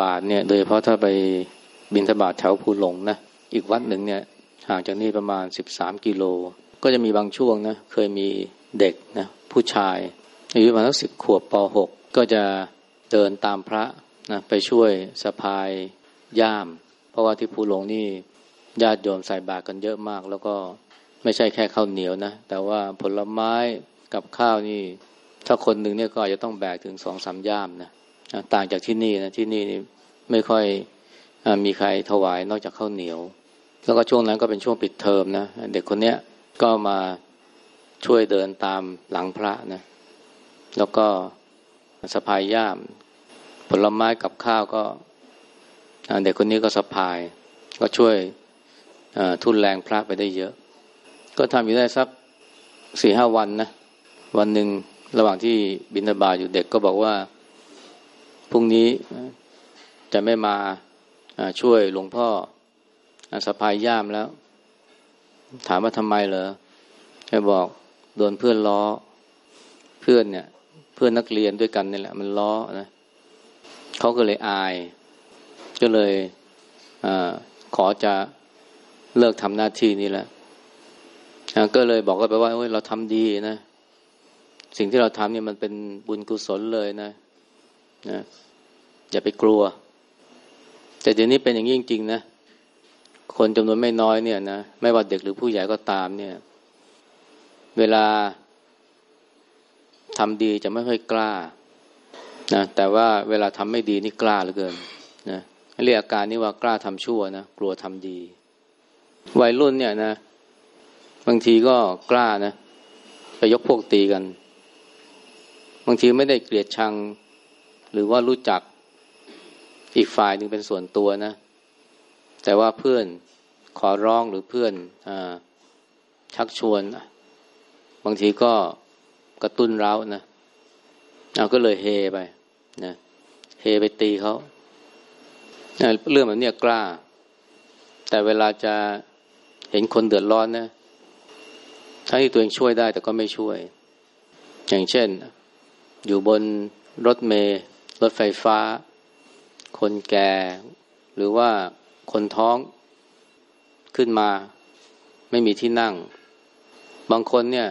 บาทเนี่ย โดยเฉพาะถ้าไปบินทบาทแถวภูหลงนะอีกวัดหนึ่งเนี่ยห่างจากนี่ประมาณสิบสามกิโล ก็จะมีบางช่วงนะเคยมีเด็กนะผู้ชายอายุประมาณสักสิบขวบปหกก็จะเดินตามพระนะไปช่วยสะพายย่าม เพราะว่าที่ภูหลงนี่ญาติโยมใส่บาตรกันเยอะมาก แล้วก็ไม่ใช่แค่ข้าวเหนียวนะ แต่ว่าผลไม้กับข้าวนี่ ถ้าคนหนึ่งเนี่ยก็อาจจะต้องแบกถึงสองสามย่ามนะ ต่างจากที่นี่นะที่นี่นี่ไม่ค่อยมีใครถวายนอกจากข้าวเหนียว แล้วก็ช่วงนั้นก็เป็นช่วงปิดเทอมนะเด็กคนเนี้ยก็มาช่วยเดินตามหลังพระนะแล้วก็สะพายย่าม ผลไม้กับข้าวก็เด็กคนนี้ก็สะพาย ก็ช่วยทุนแรงพระไปได้เยอะ ก็ทำอยู่ได้สักสี่ห้าวันนะ วันหนึ่งระหว่างที่บินาบาอยู่เด็กก็บอกว่า พรุ่งนี้จะไม่มาช่วยหลวงพ่อสะพายย่ามแล้ว ถามว่าทำไมเหรอแกบอกโดนเพื่อนล้อ เพื่อนเนี่ย เพื่อนนักเรียนด้วยกันนี่แหละ มันล้อนะเขาก็เลยอาย ก็เลยอขอจะเลิกทำหน้าที่นี้แล้วก็เลยบอกกันไปว่าเราทำดีนะ สิ่งที่เราทำเนี่ยมันเป็นบุญกุศลเลยนะ นะอย่าไปกลัว แต่เดี๋ยวนี้เป็นอย่างนี้จริงๆนะคนจำนวนไม่น้อยเนี่ยนะไม่ว่าเด็กหรือผู้ใหญ่ก็ตามเนี่ย เวลาทำดีจะไม่ค่อยกล้านะแต่ว่าเวลาทำไม่ดีนี่กล้าเหลือเกินนะเรียกอาการนี้ว่ากล้าทำชั่วนะกลัวทำดี วัยรุ่นเนี่ยนะ บางทีก็กล้านะ ไปยกพวกตีกัน บางทีไม่ได้เกลียดชัง หรือว่ารู้จักอีกฝ่ายหนึ่งเป็นส่วนตัวนะ แต่ว่าเพื่อนขอร้องหรือเพื่อนอชักชวน บางทีก็กระตุ้นเร้านะเอาก็เลยเฮไปนะเฮไปตีเขาเรื่องแบบนี้กล้า แต่เวลาจะเห็นคนเดือดร้อนนะทั้งที่ตัวเองช่วยได้แต่ก็ไม่ช่วย อย่างเช่น อยู่บนรถเมล์ รถไฟฟ้า คนแก่ หรือว่าคนท้องขึ้นมาไม่มีที่นั่ง บางคนเนี่ย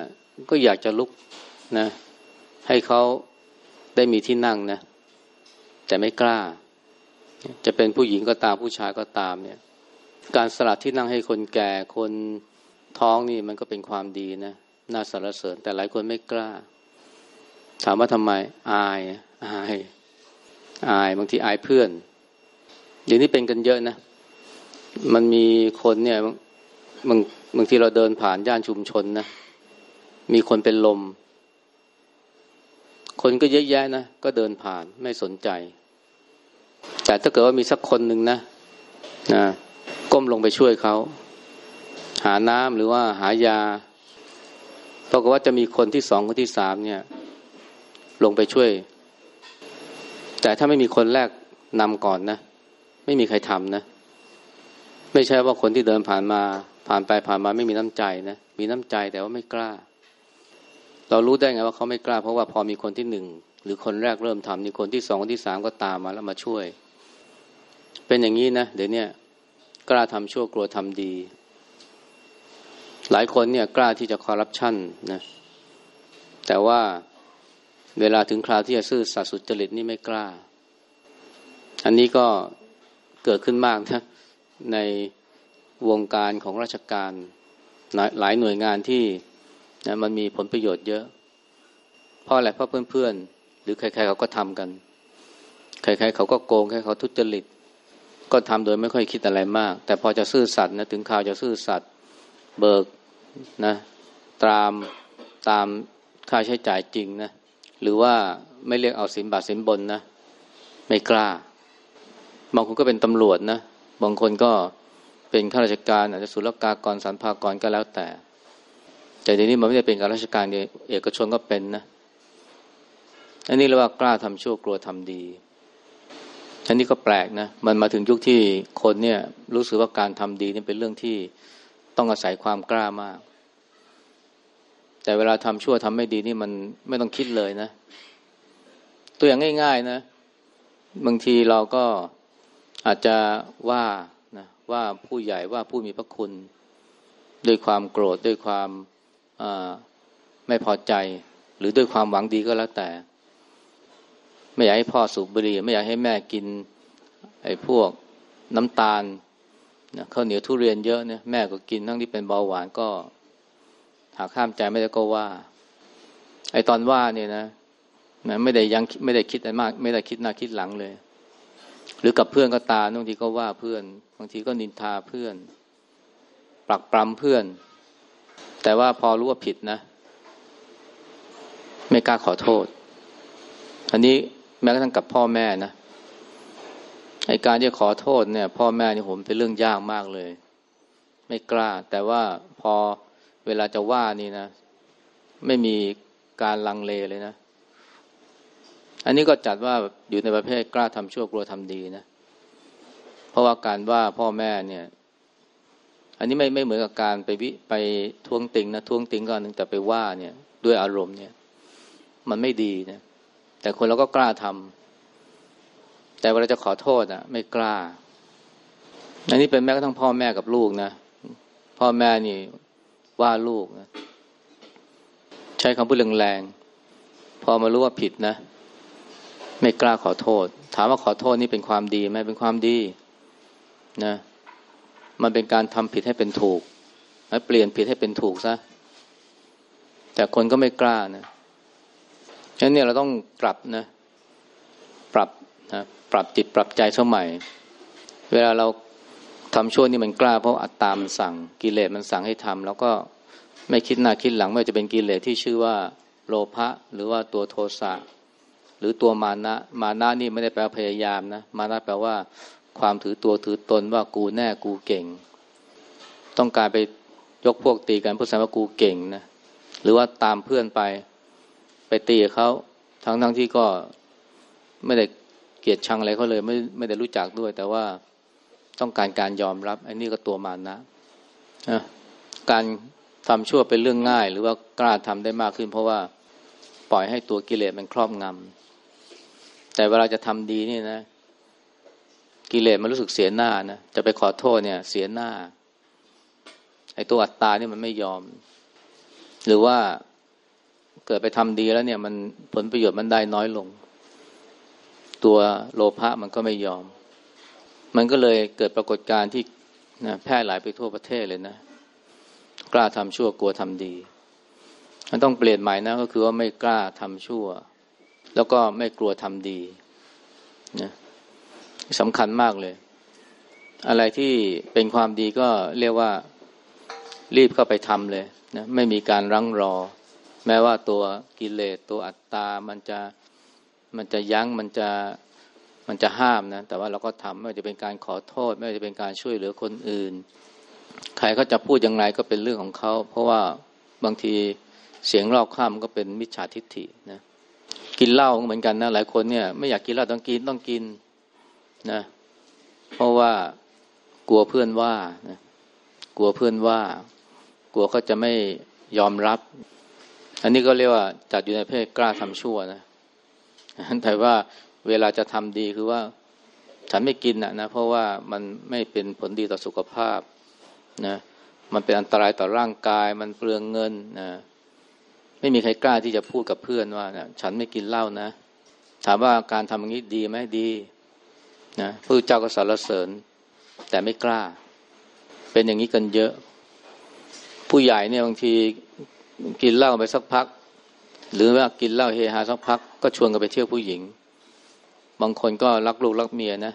ก็อยากจะลุกนะ ให้เขาได้มีที่นั่งนะ แต่ไม่กล้า จะเป็นผู้หญิงก็ตามผู้ชายก็ตามเนี่ย การสลัดที่นั่งให้คนแก่คนท้องนี่มันก็เป็นความดีนะน่าสรรเสริญ แต่หลายคนไม่กล้า ถามว่าทำไมอายอาย อายบางทีอายเพื่อนเดี๋ยวนี้เป็นกันเยอะนะ มันมีคนเนี่ยบางบางทีเราเดินผ่านย่านชุมชนนะ มีคนเป็นลม คนก็เยอะแยะนะ ก็เดินผ่านไม่สนใจ แต่ถ้าเกิดว่ามีสักคนหนึ่งนะนะก้มลงไปช่วยเขา หาน้ำหรือว่าหายาปรากฏว่าจะมีคนที่สองคนที่สามเนี่ย ลงไปช่วย แต่ถ้าไม่มีคนแรกนำก่อนนะ ไม่มีใครทำนะ ไม่ใช่ว่าคนที่เดินผ่านมา ผ่านไปผ่านมาไม่มีน้ำใจนะ มีน้ำใจแต่ว่าไม่กล้า เรารู้ได้ไงว่าเขาไม่กล้า เพราะว่าพอมีคนที่หนึ่งหรือคนแรกเริ่มทำนี่คนที่สองคนที่สามก็ตามมาแล้วมาช่วย เป็นอย่างนี้นะเดี๋ยวนี้กล้าทำชั่วกลัวทำดี หลายคนเนี่ยกล้าที่จะคอร์รัปชันนะแต่ว่า เวลาถึงคราวที่จะซื่อสัตย์สุจริตนี่ไม่กล้า อันนี้ก็เกิดขึ้นมากนะในวงการของราชการหลายหน่วยงานที่นะมันมีผลประโยชน์เยอะ เพราะอะไรเพราะเพื่อนๆ หรือใครๆเขาก็ทำกัน ใครๆเขาก็โกงใครเขาทุจริต ก็ทำโดยไม่ค่อยคิดอะไรมาก แต่พอจะซื่อสัตย์นะถึงข่าวจะซื่อสัตย์เบิกนะตามตามค่าใช้จ่ายจริงนะ หรือว่าไม่เรียกเอาสินบาทสินบนนะ ไม่กล้า บางคนก็เป็นตำรวจนะ บางคนก็เป็นข้าราชการ อาจจะศุลกากรสรรพากรก็แล้วแต่ แต่ทีนี้มันไม่ได้เป็นการราชการเอกชนก็เป็นนะ อันนี้เรียกว่ากล้าทำชั่วกลัวทำดีอันนี้ก็แปลกนะ มันมาถึงยุคที่คนเนี่ยรู้สึกว่าการทำดีนี่เป็นเรื่องที่ต้องอาศัยความกล้ามาก แต่เวลาทำชั่วทำไม่ดีนี่มันไม่ต้องคิดเลยนะ ตัวอย่างง่าย ๆ นะ บางทีเราก็อาจจะว่านะว่าผู้ใหญ่ว่าผู้มีพระคุณด้วยความโกรธด้วยความไม่พอใจ หรือด้วยความหวังดีก็แล้วแต่ ไม่อยากให้พ่อสูบบุหรี่ไม่อยากให้แม่กิน ไอ้พวกน้ำตาลข้าวเหนียวทุเรียนเยอะเนี่ยแม่ก็กินทั้งที่เป็นเบาหวานก็ หาข้ามใจไม่ได้ก็ว่า ไอ้ตอนว่าเนี่ยนะนะไม่ได้ยังไม่ได้คิดอะไรมาก ไม่ได้คิดหน้าคิดหลังเลย หรือกับเพื่อนก็ตาบางทีก็ว่าเพื่อน บางทีก็นินทาเพื่อน ปรักปรำเพื่อน แต่ว่าพอรู้ว่าผิดนะ ไม่กล้าขอโทษ อันนี้แม้กระทั่งกับพ่อแม่นะไอการที่ขอโทษเนี่ย พ่อแม่นี่ผมเป็นเรื่องยากมากเลย ไม่กล้า แต่ว่าพอ เวลาจะว่านี่นะ ไม่มีการลังเลเลยนะ อันนี้ก็จัดว่าอยู่ในประเภทกล้าทำชั่วกลัวทำดีนะ เพราะว่าการว่าพ่อแม่เนี่ย อันนี้ไม่ไม่เหมือนกับการไปวิไปทวงติงนะทวงติงก็นึงแต่ไปว่าเนี่ย ด้วยอารมณ์เนี่ย มันไม่ดีนะ แต่คนเราก็กล้าทำแต่เวลาจะขอโทษอะ ไม่กล้าอันนี้เป็นแม้กระทั่งพ่อแม่กับลูกนะพ่อแม่นี่ ว่าลูกนะใช้คำพูดแรงๆพอมารู้ว่าผิดนะ ไม่กล้าขอโทษ ถามว่าขอโทษนี่เป็นความดีไหมเป็นความดีนะ มันเป็นการทำผิดให้เป็นถูกแล้เปลี่ยนผิดให้เป็นถูกซะแต่คนก็ไม่กล้านะฉะนั้นเนี่ยเราต้องปรับนะ ปรับนะปรับจิตปรับใจเสมัย เวลาเรา ทำชั่วนี่มันกล้าเพราะอัตตามันสั่งกิเลสมันสั่งให้ทำแล้วก็ไม่คิดหน้าคิดหลังไม่ว่าจะเป็นกิเลสที่ชื่อว่าโลภะหรือว่าตัวโทสะหรือตัวมานะ มานะนี่ไม่ได้แปลว่าพยายามนะมานะแปลว่า ความถือตัวถือตนว่ากูแน่กูเก่ง ต้องการไปยกพวกตีกันพูดสดงว่ากูเก่งนะหรือว่าตามเพื่อนไปไปตีเขาทั้งทั้งที่ก็ไม่ได้เกลียดชังอะไรเขาเลยไม่ไม่ได้รู้จักด้วย แต่ว่า ต้องการการยอมรับอันนี้ก็ตัวมานะนะการทำชั่วเป็นเรื่องง่าย หรือว่ากล้าทำได้มากขึ้น เพราะว่าปล่อยให้ตัวกิเลสมันครอบงำแต่เวลาจะทำดีนี่นะ กิเลสมันรู้สึกเสียหน้านะจะไปขอโทษเนี่ย เสียหน้าไอ้ตัวอัตตาเนี่ยมันไม่ยอม หรือว่าเกิดไปทำดีแล้วเนี่ย มันผลประโยชน์มันได้น้อยลง ตัวโลภะมันก็ไม่ยอม มันก็เลยเกิดปรากฏการณ์ที่นะแพร่หลายไปทั่วประเทศเลยนะ กล้าทำชั่วกลัวทำดี มันต้องเปลี่ยนใหม่นะก็คือว่าไม่กล้าทำชั่ว แล้วก็ไม่กลัวทำดีนะสำคัญมากเลย อะไรที่เป็นความดีก็เรียกว่ารีบเข้าไปทำเลยนะไม่มีการรั้งรอ แม้ว่าตัวกิเลสตัวอัตตา มันจะมันจะยั้งมันจะ มันจะห้ามนะ แต่ว่าเราก็ทำไม่ว่าจะเป็นการขอโทษ ไม่ว่าจะเป็นการช่วยเหลือคนอื่น ใครเขาจะพูดอย่างไรก็เป็นเรื่องของเขา เพราะว่าบางทีเสียงรอบข้ามก็เป็นมิจฉาทิฏฐินะกินเหล้าเหมือนกันนะหลายคนเนี่ย ไม่อยากกินเหล้าต้องกินต้องกินนะ เพราะว่ากลัวเพื่อนว่านะกลัวเพื่อนว่า กลัวเขาจะไม่ยอมรับ อันนี้ก็เรียกว่าจัดอยู่ในเพศกล้าทำชั่วนะแต่ว่า เวลาจะทำดีคือว่า ฉันไม่กินนะนะเพราะว่ามันไม่เป็นผลดีต่อสุขภาพนะมันเป็นอันตรายต่อร่างกาย มันเปลืองเงินนะไม่มีใครกล้าที่จะพูดกับเพื่อนว่านะฉันไม่กินเหล้านะ ถามว่าการทำอย่างนี้ดีไหมดีนะพระเจ้าก็สรรเสริญ แต่ไม่กล้า เป็นอย่างนี้กันเยอะ ผู้ใหญ่เนี่ยบางทีกินเหล้าไปสักพัก หรือว่ากินเหล้าเฮฮาสักพัก ก็ชวนกันไปเที่ยวผู้หญิง บางคนก็รักลูกรักเมียนะ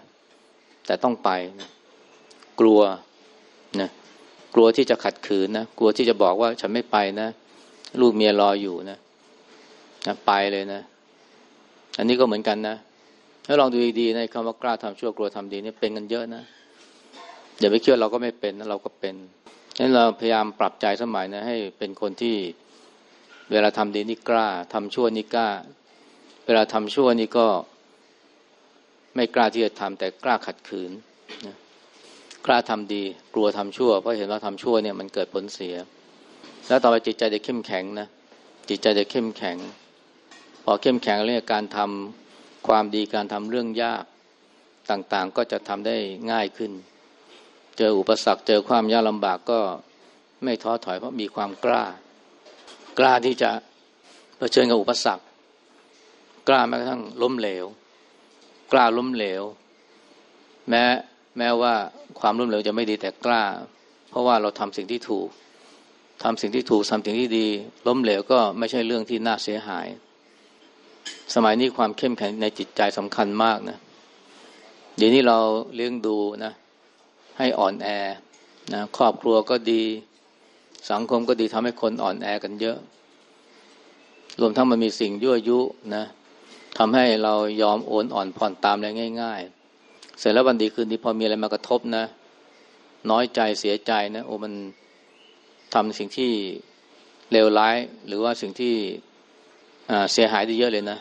แต่ต้องไปนะกลัวนะกลัวที่จะขัดขืนนะกลัวที่จะบอกว่าฉันไม่ไปนะลูกเมียรออยู่นะนะไปเลยนะ อันนี้ก็เหมือนกันนะถ้าลองดูดีๆในคำว่ากล้าทำชั่วกลัวทำดีนี่เป็นกันเยอะนะอย่าไปเชื่อเราก็ไม่เป็นนะเราก็เป็นนั้นเราพยายามปรับใจสมัยนะให้เป็นคนที่เวลาทำดีนี่กล้าทำชั่วนี่กล้า เวลาทำชั่วนี่ก็ ไม่กล้าที่จะทำแต่กล้าขัดขืนนะกล้าทำดี กลัวทำชั่ว เพราะเห็นว่าทำชั่วเนี่ยมันเกิดผลเสีย แล้วต่อไปจิตใจจะเข้มแข็งนะจิตใจจะเข้มแข็ง พอเข้มแข็งเรื่องการทำความดีการทำเรื่องยากต่างๆ ก็จะทำได้ง่ายขึ้น เจออุปสรรคเจอความยากลำบากก็ไม่ท้อถอยเพราะมีความกล้า กล้าที่จะเผชิญกับอุปสรรค กล้าแม้กระทั่งล้มเหลว กล้าล้มเหลว แม้แม้ว่าความล้มเหลวจะไม่ดีแต่กล้า เพราะว่าเราทำสิ่งที่ถูกทำสิ่งที่ถูกทำสิ่งที่ดี ล้มเหลวก็ไม่ใช่เรื่องที่น่าเสียหาย สมัยนี้ความเข้มแข็งในจิตใจสำคัญมากนะเดี๋ยวนี้เราเลี้ยงดูนะ ให้อ่อนแอนะครอบครัวก็ดี สังคมก็ดีทำให้คนอ่อนแอกันเยอะ รวมทั้งมันมีสิ่งยั่วยุนะ ทำให้เรายอมโอนอ่อนผ่อนตามอะไรง่าย ๆ เสร็จแล้ววันดีคืนดีพอมีอะไรมากระทบนะ น้อยใจเสียใจนะโอ้มันทำสิ่งที่เลวร้าย หรือว่าสิ่งที่เสียหายได้เยอะเลยนะ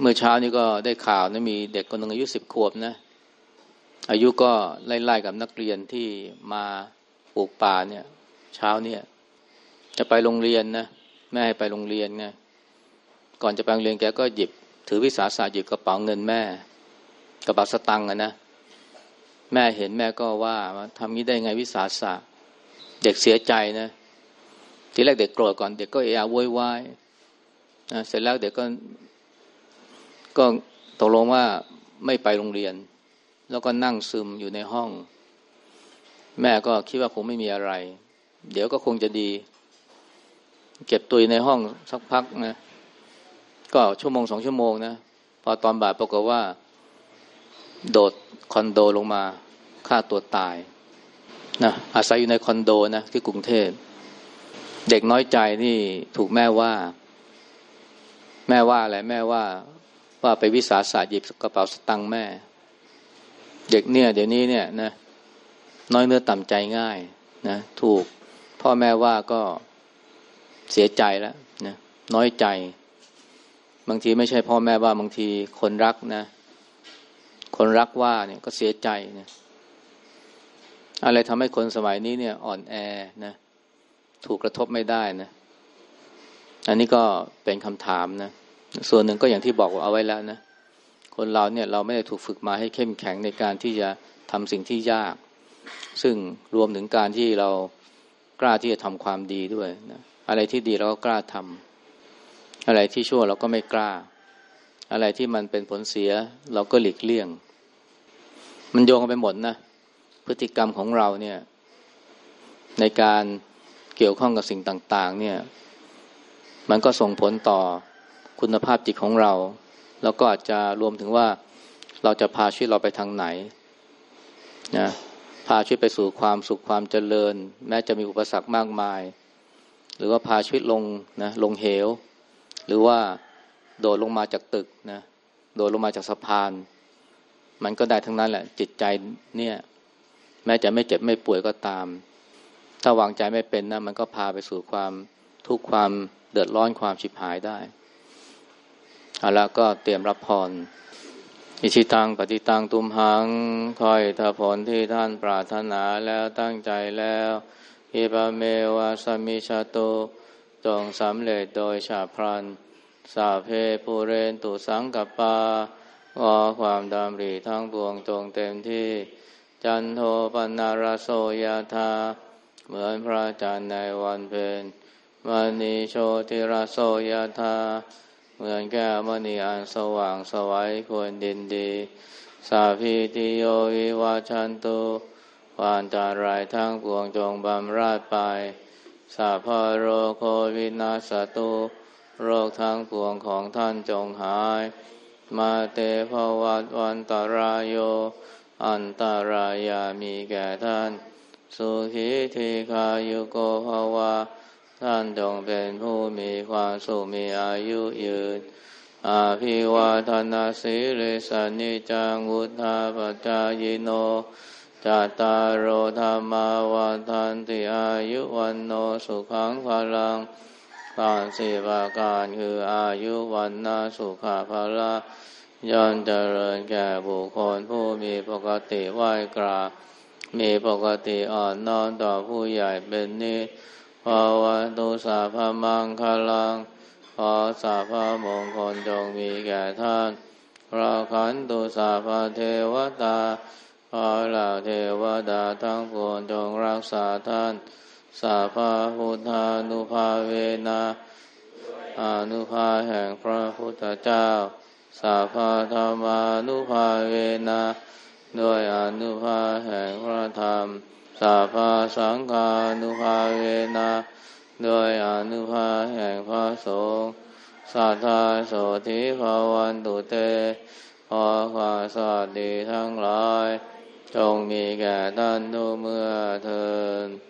เมื่อเช้านี้ก็ได้ข่าวนะมีเด็กคนหนึ่งอายุสิบขวบนะ อายุก็ไล่ๆกับนักเรียนที่มาปลูกป่าเนี่ย เช้าเนี่ย จะไปโรงเรียนนะแม่ให้ไปโรงเรียนไง ก่อนจะไปโรงเรียนแกก็หยิบ ถือวิสาสะหยิบกระเป๋าเงินแม่ กระเป๋าสตังค์นะแม่เห็นแม่ก็ว่าทำนี้ได้ไงวิสาสะเด็กเสียใจนะทีแรกเด็กโกรธก่อนเด็กก็เอะอะโวยวายนะเสร็จแล้วเด็กก็ ก็ตกลงว่าไม่ไปโรงเรียน แล้วก็นั่งซึมอยู่ในห้อง แม่ก็คิดว่าคงไม่มีอะไร เดี๋ยวก็คงจะดี เก็บตัวในห้องสักพักนะ ก็ชั่วโมงสองชั่วโมงนะพอตอนบ่ายปรากฏว่า โดดคอนโดลงมาฆ่าตัวตายนะอาศัยอยู่ในคอนโดนะที่กรุงเทพเด็กน้อยใจนี่ถูกแม่ว่า แม่ว่าอะไรแม่ว่า ว่าไปวิสาสะหยิบกระเป๋าสตังค์แม่ เด็กเนี่ย เดี๋ยวนี้เนี่ยนะน้อยเนื้อต่ำใจง่ายนะถูกพ่อแม่ว่าก็เสียใจแล้วนะน้อยใจ บางทีไม่ใช่พ่อแม่ว่าบางทีคนรักนะ คนรักว่าเนี่ยก็เสียใจนะอะไรทำให้คนสมัยนี้เนี่ย อ่อนแอนะ ถูกกระทบไม่ได้นะ อันนี้ก็เป็นคำถามนะ ส่วนหนึ่งก็อย่างที่บอกเอาไว้แล้วนะ คนเราเนี่ยเราไม่ได้ถูกฝึกมาให้เข้มแข็งในการที่จะทำสิ่งที่ยาก ซึ่งรวมถึงการที่เรากล้าที่จะทำความดีด้วยนะ อะไรที่ดีเราก็กล้าทำ อะไรที่ชั่วเราก็ไม่กล้า อะไรที่มันเป็นผลเสีย เราก็หลีกเลี่ยง มันโยงกันไปหมดนะ พฤติกรรมของเราเนี่ย ในการเกี่ยวข้องกับสิ่งต่าง ๆ เนี่ย มันก็ส่งผลต่อคุณภาพจิตของเรา แล้วก็อาจจะรวมถึงว่าเราจะพาชีวิตเราไปทางไหนนะพาชีวิตไปสู่ความสุขความเจริญ แม้จะมีอุปสรรคมากมาย หรือว่าพาชีวิตลงนะลงเหว หรือว่าโดดลงมาจากตึกนะโดดลงมาจากสะพาน มันก็ได้ทั้งนั้นแหละ จิตใจเนี่ย แม้จะไม่เจ็บไม่ป่วยก็ตาม ถ้าวางใจไม่เป็นนะมันก็พาไปสู่ความทุกข์ความเดือดร้อนความฉิบหายได้เอาละก็เตรียมรับพรอิชิตังปฏิตังตุมหังคอยถ้าผลที่ท่านปรารถนาแล้วตั้งใจแล้วอิปเมวะสมิชาโต จงสำเร็จโดยฉาพรัน สาเพปูเรนตุสังกปาวอความดำริทั้งปวงจงเต็มที่ จันโทปนารโสยธาเหมือนพระจันทร์ในวันเพ็ญมณีโชติรโสยธาเหมือนแก้วมณีอันสว่างสวัยควรดินดี สาพีติโยวิวาชันตุวานตารายทั้งปวงจงบำราดไป สาพโรโควินาสตุโรคทั้งปวงของท่านจงหาย มาเตภวัตวันตารายโย อันตารายามีแก่ท่าน สุขีทีคายุโกภวะท่านจงเป็นผู้มีความสุขมีอายุยืน อาภิวาทนาสิริสันิจังวุธาปจายโน จตารโรธรรมวันทันติอายุวันโนสุขังพลังการสี่ประการคืออายุวันนาสุขาภละย่อนเจริญแก่บุคคลผู้มีปกติไหวกราบมีปกติอ่อนน้อมต่อผู้ใหญ่เป็นนิสภาวะตุสาพมังคลังขอสาพมงคลจงมีแก่ท่านราขันตุสัพเทวตา อเหล่าเทวดาทั้งปวงจงรักษาท่านสัพพพุทธานุภาเวนะอนุภาแห่งพระพุทธเจ้าสัพพธรรมานุภาเวนะด้วยอนุภาแห่งพระธรรมสัพพสังฆานุภาเวนะด้วยอนุภาแห่งพระสงฆ์สัทธาโสธิภาวันตุเตขอความสวัสดีทั้งหลาย จงมีแก่ท่านทุกเมื่อเทิน